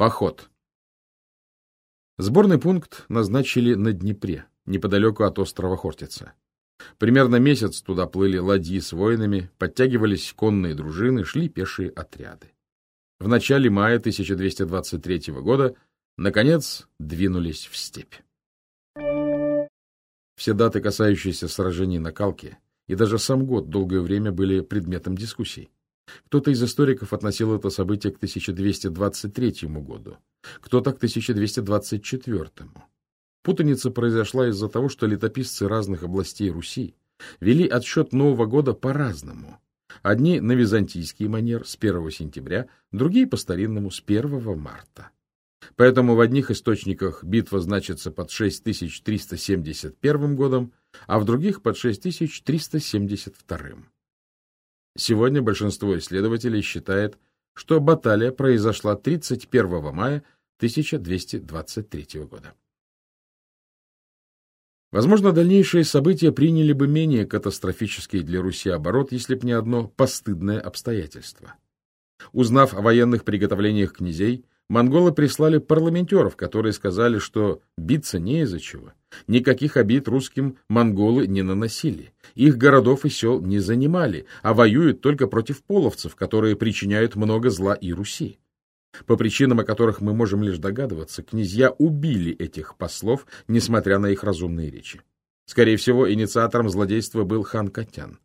Поход. Сборный пункт назначили на Днепре, неподалеку от острова Хортица. Примерно месяц туда плыли ладьи с воинами, подтягивались конные дружины, шли пешие отряды. В начале мая 1223 года, наконец, двинулись в степь. Все даты, касающиеся сражений на Калке, и даже сам год долгое время были предметом дискуссий. Кто-то из историков относил это событие к 1223 году, кто-то к 1224. Путаница произошла из-за того, что летописцы разных областей Руси вели отсчет Нового года по-разному. Одни на византийский манер с 1 сентября, другие по-старинному с 1 марта. Поэтому в одних источниках битва значится под 6371 годом, а в других под 6372. Сегодня большинство исследователей считает, что баталия произошла 31 мая 1223 года. Возможно, дальнейшие события приняли бы менее катастрофический для Руси оборот, если б не одно постыдное обстоятельство. Узнав о военных приготовлениях князей, монголы прислали парламентеров, которые сказали, что биться не из-за чего. Никаких обид русским монголы не наносили, их городов и сел не занимали, а воюют только против половцев, которые причиняют много зла и Руси. По причинам, о которых мы можем лишь догадываться, князья убили этих послов, несмотря на их разумные речи. Скорее всего, инициатором злодейства был хан Катян.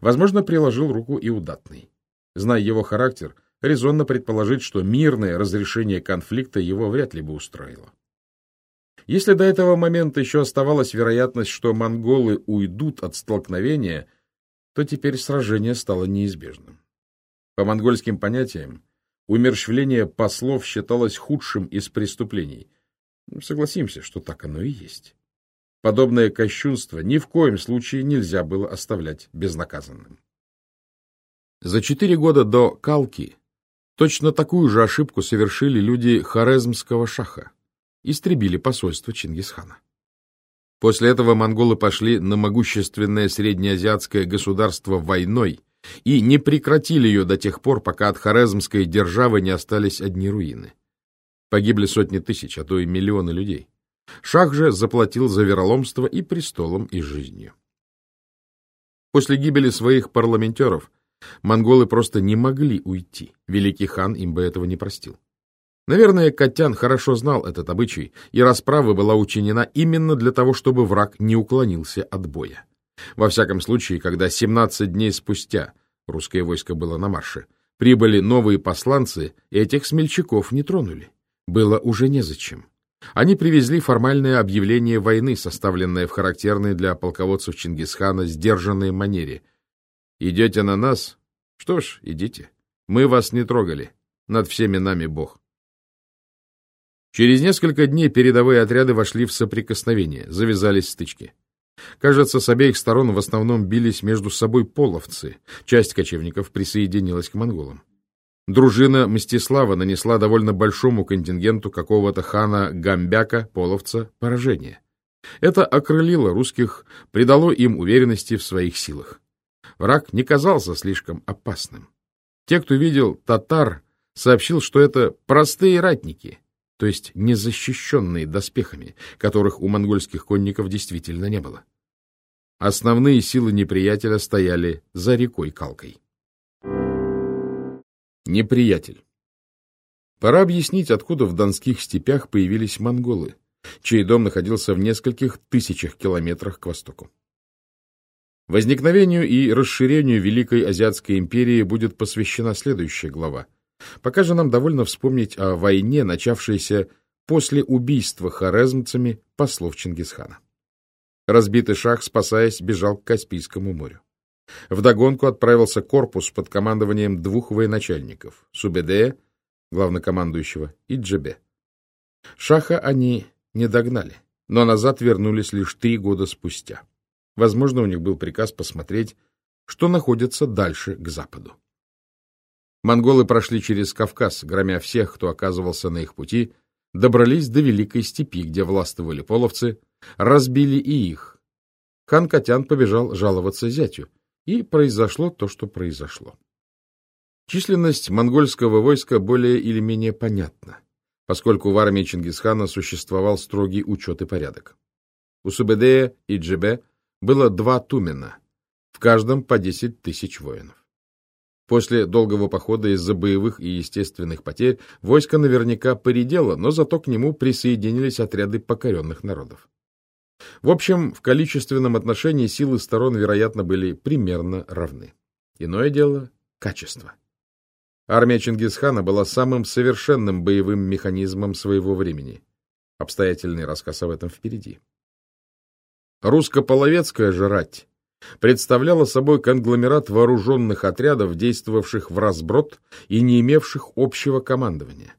Возможно, приложил руку и удатный. Зная его характер, резонно предположить, что мирное разрешение конфликта его вряд ли бы устроило. Если до этого момента еще оставалась вероятность, что монголы уйдут от столкновения, то теперь сражение стало неизбежным. По монгольским понятиям, умерщвление послов считалось худшим из преступлений. Ну, согласимся, что так оно и есть. Подобное кощунство ни в коем случае нельзя было оставлять безнаказанным. За четыре года до Калки точно такую же ошибку совершили люди Хорезмского шаха. Истребили посольство Чингисхана. После этого монголы пошли на могущественное среднеазиатское государство войной и не прекратили ее до тех пор, пока от Хорезмской державы не остались одни руины. Погибли сотни тысяч, а то и миллионы людей. Шах же заплатил за вероломство и престолом, и жизнью. После гибели своих парламентеров монголы просто не могли уйти. Великий хан им бы этого не простил. Наверное, Катян хорошо знал этот обычай, и расправа была учинена именно для того, чтобы враг не уклонился от боя. Во всяком случае, когда 17 дней спустя русское войско было на марше, прибыли новые посланцы, этих смельчаков не тронули. Было уже незачем. Они привезли формальное объявление войны, составленное в характерной для полководцев Чингисхана сдержанной манере. «Идете на нас? Что ж, идите. Мы вас не трогали. Над всеми нами Бог». Через несколько дней передовые отряды вошли в соприкосновение, завязались стычки. Кажется, с обеих сторон в основном бились между собой половцы. Часть кочевников присоединилась к монголам. Дружина Мстислава нанесла довольно большому контингенту какого-то хана Гамбяка, половца, поражение. Это окрылило русских, придало им уверенности в своих силах. Враг не казался слишком опасным. Те, кто видел татар, сообщил, что это простые ратники, то есть незащищенные доспехами, которых у монгольских конников действительно не было. Основные силы неприятеля стояли за рекой Калкой. Неприятель. Пора объяснить, откуда в донских степях появились монголы, чей дом находился в нескольких тысячах километрах к востоку. Возникновению и расширению Великой Азиатской империи будет посвящена следующая глава. Пока же нам довольно вспомнить о войне, начавшейся после убийства хорезмцами послов Чингисхана. Разбитый шах, спасаясь, бежал к Каспийскому морю. Вдогонку отправился корпус под командованием двух военачальников — Субедея, главнокомандующего, и Джебе. Шаха они не догнали, но назад вернулись лишь три года спустя. Возможно, у них был приказ посмотреть, что находится дальше к западу. Монголы прошли через Кавказ, громя всех, кто оказывался на их пути, добрались до Великой Степи, где властвовали половцы, разбили и их. Хан Катян побежал жаловаться зятю, и произошло то, что произошло. Численность монгольского войска более или менее понятна. поскольку в армии Чингисхана существовал строгий учет и порядок. У Субедея и Джебе было два тумена, в каждом по 10 тысяч воинов. После долгого похода из-за боевых и естественных потерь войско наверняка поредело, но зато к нему присоединились отряды покоренных народов. В общем, в количественном отношении силы сторон, вероятно, были примерно равны. Иное дело — качество. Армия Чингисхана была самым совершенным боевым механизмом своего времени. Обстоятельный рассказ об этом впереди. Русско-половецкая же представляла собой конгломерат вооруженных отрядов, действовавших в разброд и не имевших общего командования.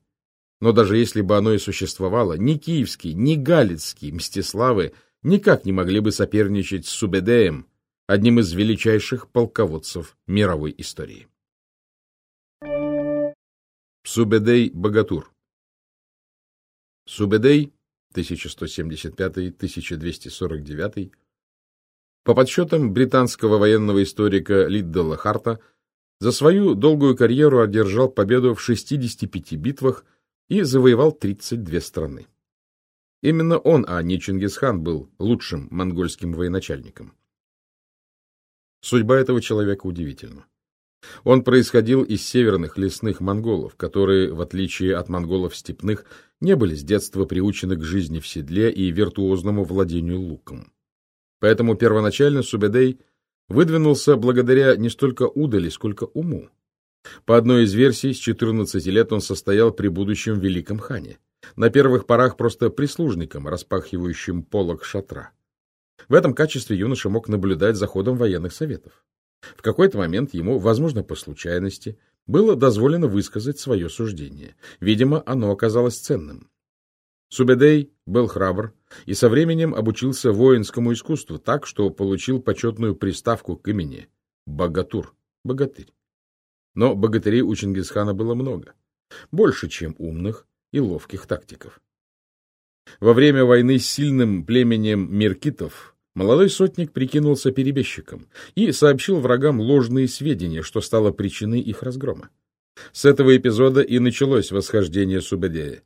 Но даже если бы оно и существовало, ни киевский, ни галицкий Мстиславы никак не могли бы соперничать с Субедеем, одним из величайших полководцев мировой истории. Субедей Богатур Субедей 1175-1249 по подсчетам британского военного историка Лиддела Харта, за свою долгую карьеру одержал победу в 65 битвах и завоевал 32 страны. Именно он, а не Чингисхан, был лучшим монгольским военачальником. Судьба этого человека удивительна. Он происходил из северных лесных монголов, которые, в отличие от монголов степных, не были с детства приучены к жизни в седле и виртуозному владению луком. Поэтому первоначально Субедей выдвинулся благодаря не столько удали, сколько уму. По одной из версий, с 14 лет он состоял при будущем великом хане. На первых порах просто прислужником, распахивающим полог шатра. В этом качестве юноша мог наблюдать за ходом военных советов. В какой-то момент ему, возможно, по случайности, было дозволено высказать свое суждение. Видимо, оно оказалось ценным. Субедей был храбр и со временем обучился воинскому искусству так, что получил почетную приставку к имени — Богатур, богатырь. Но богатырей у Чингисхана было много, больше, чем умных и ловких тактиков. Во время войны с сильным племенем меркитов Молодой сотник прикинулся перебежчиком и сообщил врагам ложные сведения, что стало причиной их разгрома. С этого эпизода и началось восхождение Субедея.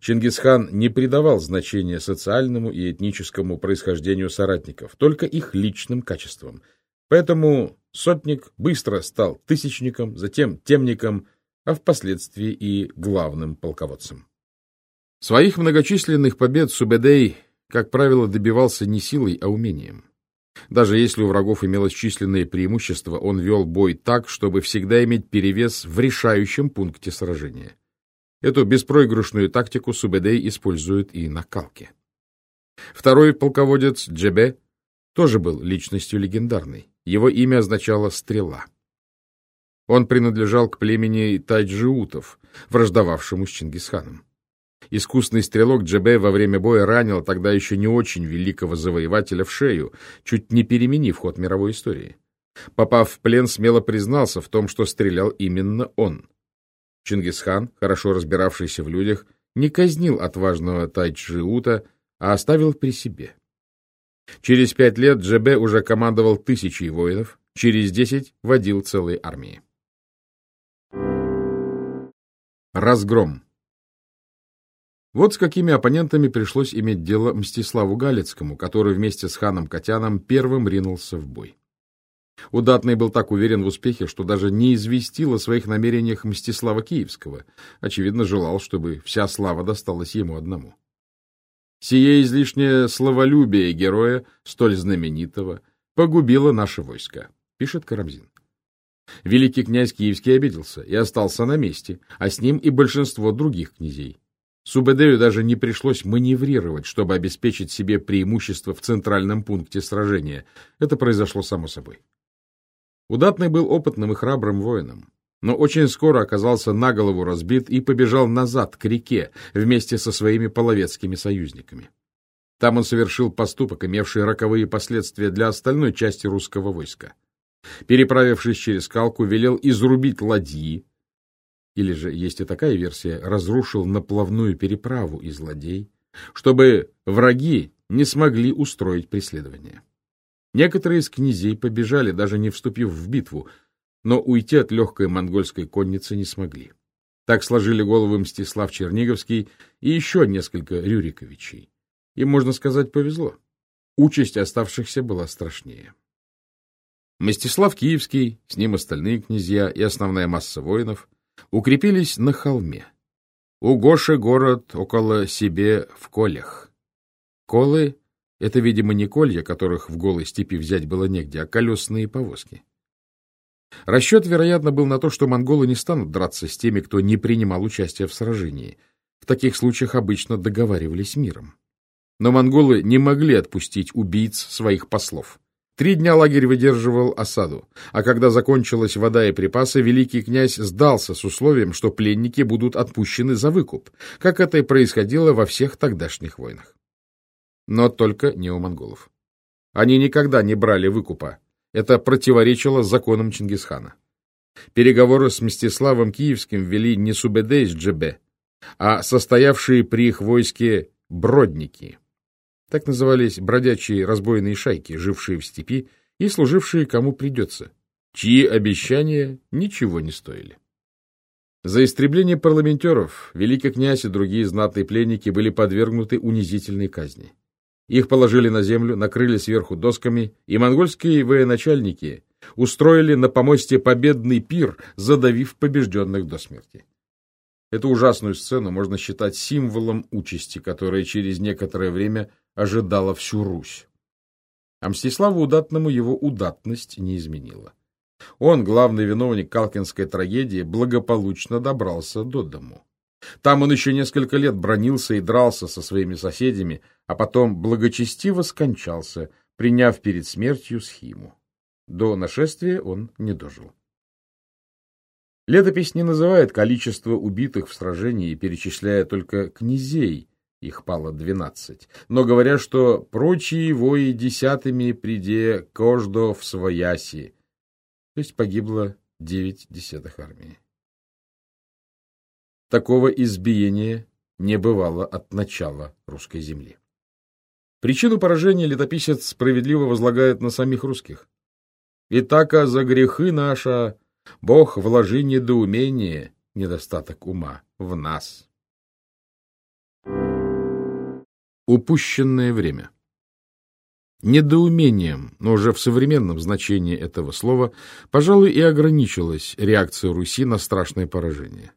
Чингисхан не придавал значения социальному и этническому происхождению соратников, только их личным качествам. Поэтому сотник быстро стал тысячником, затем темником, а впоследствии и главным полководцем. Своих многочисленных побед Субедей как правило, добивался не силой, а умением. Даже если у врагов имелось численное преимущество, он вел бой так, чтобы всегда иметь перевес в решающем пункте сражения. Эту беспроигрышную тактику Субедей использует и на Калке. Второй полководец Джебе тоже был личностью легендарной. Его имя означало «стрела». Он принадлежал к племени тайджиутов, враждовавшему с Чингисханом. Искусный стрелок Джебе во время боя ранил тогда еще не очень великого завоевателя в шею, чуть не переменив ход мировой истории. Попав в плен, смело признался в том, что стрелял именно он. Чингисхан, хорошо разбиравшийся в людях, не казнил отважного Тайджиута, а оставил при себе. Через пять лет Джебе уже командовал тысячей воинов, через десять водил целые армии. Разгром вот с какими оппонентами пришлось иметь дело Мстиславу Галицкому, который вместе с ханом Катяном первым ринулся в бой. Удатный был так уверен в успехе, что даже не известил о своих намерениях Мстислава Киевского, очевидно, желал, чтобы вся слава досталась ему одному. Сие излишнее словолюбие героя, столь знаменитого, погубило наше войско, пишет Карамзин. Великий князь Киевский обиделся и остался на месте, а с ним и большинство других князей. Субедею даже не пришлось маневрировать, чтобы обеспечить себе преимущество в центральном пункте сражения. Это произошло само собой. Удатный был опытным и храбрым воином, но очень скоро оказался на голову разбит и побежал назад, к реке, вместе со своими половецкими союзниками. Там он совершил поступок, имевший роковые последствия для остальной части русского войска. Переправившись через Калку, велел изрубить ладьи, или же, есть и такая версия, разрушил наплавную переправу и злодей, чтобы враги не смогли устроить преследование. Некоторые из князей побежали, даже не вступив в битву, но уйти от легкой монгольской конницы не смогли. Так сложили головы Мстислав Черниговский и еще несколько Рюриковичей. Им, можно сказать, повезло. Участь оставшихся была страшнее. Мстислав Киевский, с ним остальные князья и основная масса воинов укрепились на холме. У Гоши город около себе в колях. Колы — это, видимо, не колья, которых в голой степи взять было негде, а колесные повозки. Расчет, вероятно, был на то, что монголы не станут драться с теми, кто не принимал участия в сражении. В таких случаях обычно договаривались миром. Но монголы не могли отпустить убийц своих послов. Три дня лагерь выдерживал осаду, а когда закончилась вода и припасы, великий князь сдался с условием, что пленники будут отпущены за выкуп, как это и происходило во всех тогдашних войнах. Но только не у монголов. Они никогда не брали выкупа. Это противоречило законам Чингисхана. Переговоры с Мстиславом Киевским вели не Субеде из Джебе, а состоявшие при их войске бродники. Так назывались бродячие разбойные шайки, жившие в степи и служившие кому придется, чьи обещания ничего не стоили. За истребление парламентеров великий князь и другие знатные пленники были подвергнуты унизительной казни. Их положили на землю, накрыли сверху досками, и монгольские военачальники устроили на помосте победный пир, задавив побежденных до смерти. Эту ужасную сцену можно считать символом участи, которая через некоторое время ожидала всю Русь. А Мстиславу Удатному его удатность не изменила. Он, главный виновник Калкинской трагедии, благополучно добрался до дому. Там он еще несколько лет бронился и дрался со своими соседями, а потом благочестиво скончался, приняв перед смертью схиму. До нашествия он не дожил. Летопись не называет количество убитых в сражении, перечисляя только князей, их пало двенадцать, но говоря, что прочие вои десятыми приде кождо в свояси, то есть погибло девять десятых армии. Такого избиения не бывало от начала русской земли. Причину поражения летописец справедливо возлагает на самих русских. «Итака за грехы наша Бог вложи недоумение, недостаток ума в нас». Упущенное время Недоумением, но уже в современном значении этого слова, пожалуй, и ограничилась реакция Руси на страшное поражение.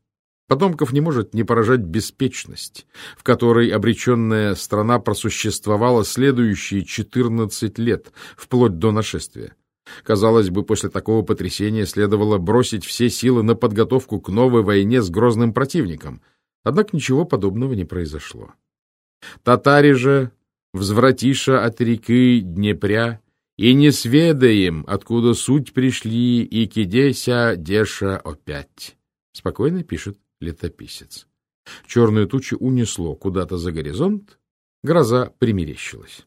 Потомков не может не поражать беспечность, в которой обреченная страна просуществовала следующие 14 лет, вплоть до нашествия. Казалось бы, после такого потрясения следовало бросить все силы на подготовку к новой войне с грозным противником. Однако ничего подобного не произошло. Татари же, взвратиша от реки Днепря, и не сведаем, откуда суть пришли, и кидеся деша опять. Спокойно пишет летописец. Черную тучу унесло куда-то за горизонт, гроза примерещилась.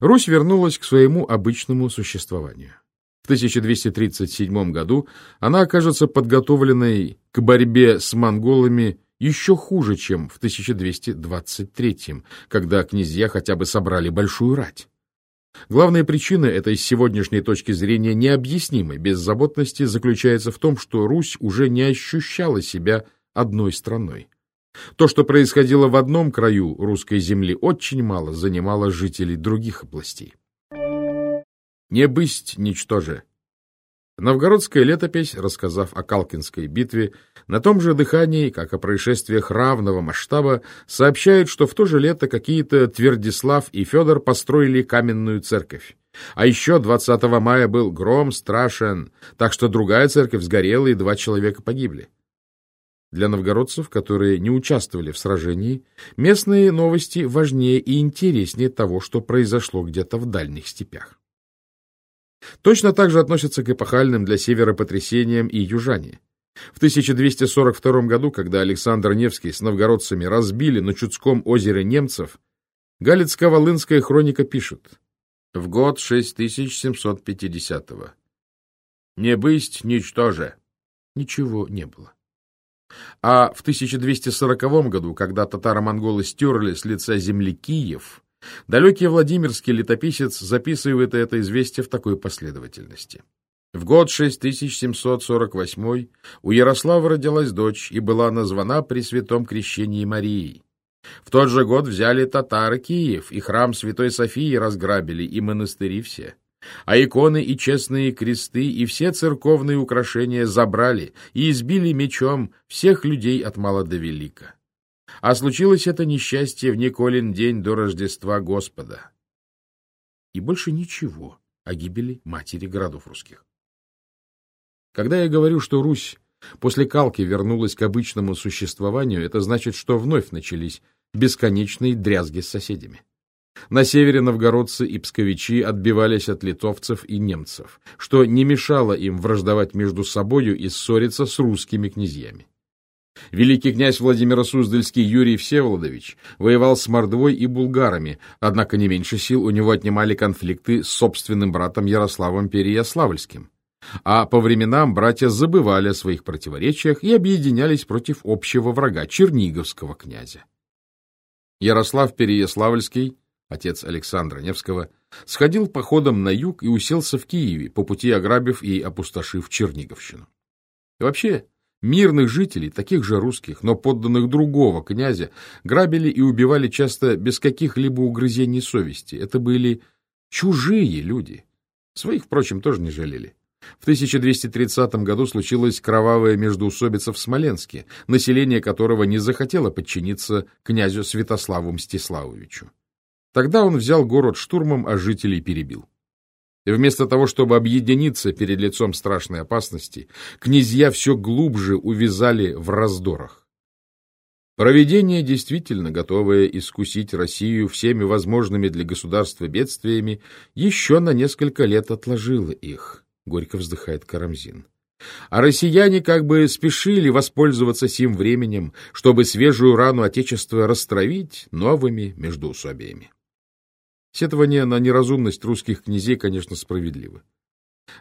Русь вернулась к своему обычному существованию. В 1237 году она окажется подготовленной к борьбе с монголами еще хуже, чем в 1223, когда князья хотя бы собрали большую рать. Главная причина этой с сегодняшней точки зрения необъяснимой беззаботности заключается в том, что Русь уже не ощущала себя одной страной. То, что происходило в одном краю русской земли, очень мало занимало жителей других областей. «Не бысть ничтоже», Новгородская летопись, рассказав о Калкинской битве, на том же дыхании, как о происшествиях равного масштаба, сообщает, что в то же лето какие-то Твердислав и Федор построили каменную церковь. А еще 20 мая был гром страшен, так что другая церковь сгорела, и два человека погибли. Для новгородцев, которые не участвовали в сражении, местные новости важнее и интереснее того, что произошло где-то в дальних степях. Точно так же относятся к эпохальным для севера потрясениям и южане. В 1242 году, когда Александр Невский с новгородцами разбили на Чудском озере немцев, Галицко-Волынская хроника пишет «В год 6750-го. Не бысть ничтоже». Ничего не было. А в 1240 году, когда татаро-монголы стерли с лица земли Киев, Далекий Владимирский летописец записывает это известие в такой последовательности. В год 6748 у Ярослава родилась дочь и была названа при святом крещении Марией. В тот же год взяли татары Киев, и храм Святой Софии разграбили, и монастыри все. А иконы и честные кресты, и все церковные украшения забрали и избили мечом всех людей от мала до велика. А случилось это несчастье в Николин день до Рождества Господа. И больше ничего о гибели матери городов русских. Когда я говорю, что Русь после Калки вернулась к обычному существованию, это значит, что вновь начались бесконечные дрязги с соседями. На севере новгородцы и псковичи отбивались от литовцев и немцев, что не мешало им враждовать между собою и ссориться с русскими князьями. Великий князь Владимир Суздальский Юрий Всеволодович воевал с Мордвой и булгарами, однако не меньше сил у него отнимали конфликты с собственным братом Ярославом Переяславльским а по временам братья забывали о своих противоречиях и объединялись против общего врага, черниговского князя. Ярослав Переяславльский, отец Александра Невского, сходил походом на юг и уселся в Киеве, по пути ограбив и опустошив Черниговщину. И вообще, мирных жителей, таких же русских, но подданных другого князя, грабили и убивали часто без каких-либо угрызений совести. Это были чужие люди. Своих, впрочем, тоже не жалели. В 1230 году случилась кровавая междоусобица в Смоленске, население которого не захотело подчиниться князю Святославу Мстиславовичу. Тогда он взял город штурмом, а жителей перебил. И вместо того, чтобы объединиться перед лицом страшной опасности, князья все глубже увязали в раздорах. Проведение, действительно готовое искусить Россию всеми возможными для государства бедствиями, еще на несколько лет отложило их. — горько вздыхает Карамзин. А россияне как бы спешили воспользоваться сим временем, чтобы свежую рану Отечества растравить новыми междоусобиями. Сетование на неразумность русских князей, конечно, справедливо.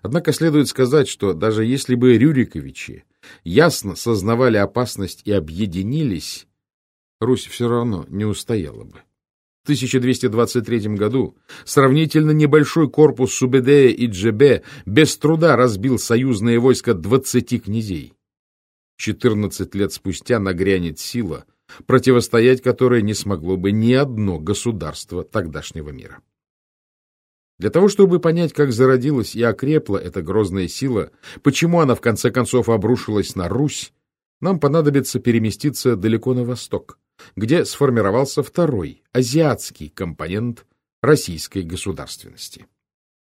Однако следует сказать, что даже если бы Рюриковичи ясно сознавали опасность и объединились, Русь все равно не устояла бы. В 1223 году сравнительно небольшой корпус Субедея и Джебе без труда разбил союзные войска двадцати князей. Четырнадцать лет спустя нагрянет сила, противостоять которой не смогло бы ни одно государство тогдашнего мира. Для того, чтобы понять, как зародилась и окрепла эта грозная сила, почему она в конце концов обрушилась на Русь, нам понадобится переместиться далеко на восток, где сформировался второй, азиатский компонент российской государственности.